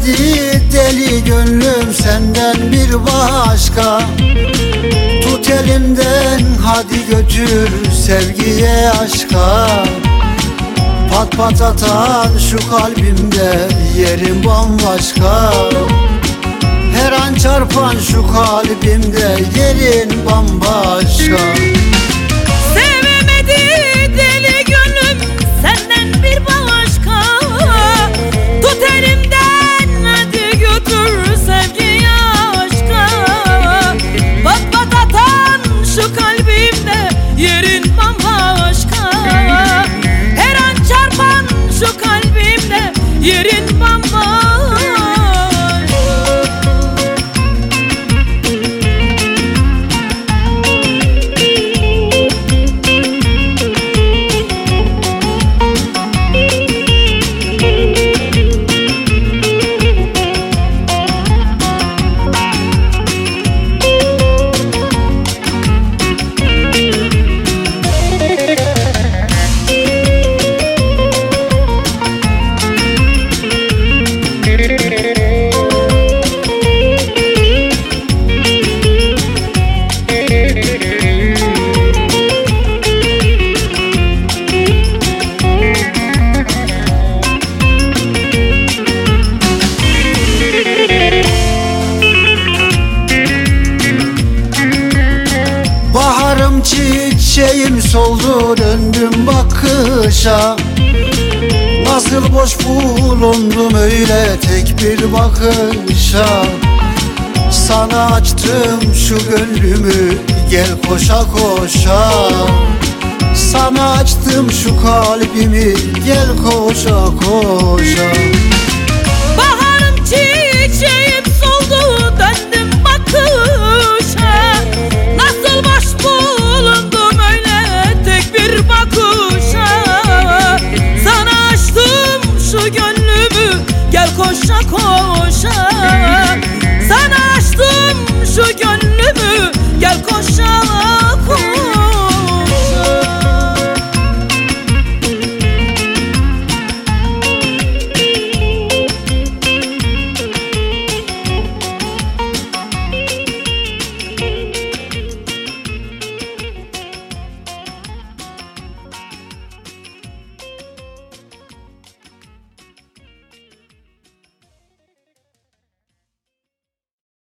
Sevemedi deli gönlüm senden bir başka. Tut elimden hadi götür sevgiye aşka. Pat pat atan şu kalbimde yerim bambaşka. Her an çarpan şu kalbimde yerin bambaşka Çiçeğim soldu döndüm bakışa. Nasıl boş bulundum öyle tek bir bakışa. Sana açtım şu gönlümü gel koşa koşa. Sana açtım şu kalbimi gel koşa koşa koşa koşa. Sana açtım şu gönlümü